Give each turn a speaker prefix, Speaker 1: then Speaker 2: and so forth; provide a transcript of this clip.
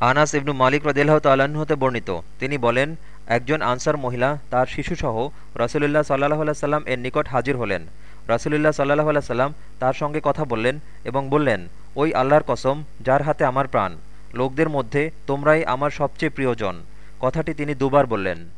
Speaker 1: আনাস ইবনু মালিক রদিল্লাহ তাল্লাহ্ন হতে বর্ণিত। তিনি বলেন, একজন আনসার মহিলা, তার শিশুসহ রসুলুল্লাহ সাল্লাহ সাল্লাম এর নিকট হাজির হলেন। রসুলুল্লাহ সাল্লাহ সাল্লাম তার সঙ্গে কথা বললেন এবং বললেন, ওই আল্লাহর কসম, যার হাতে আমার প্রাণ। লোকদের মধ্যে তোমরাই আমার সবচেয়ে প্রিয়জন। কথাটি তিনি দুবার বললেন।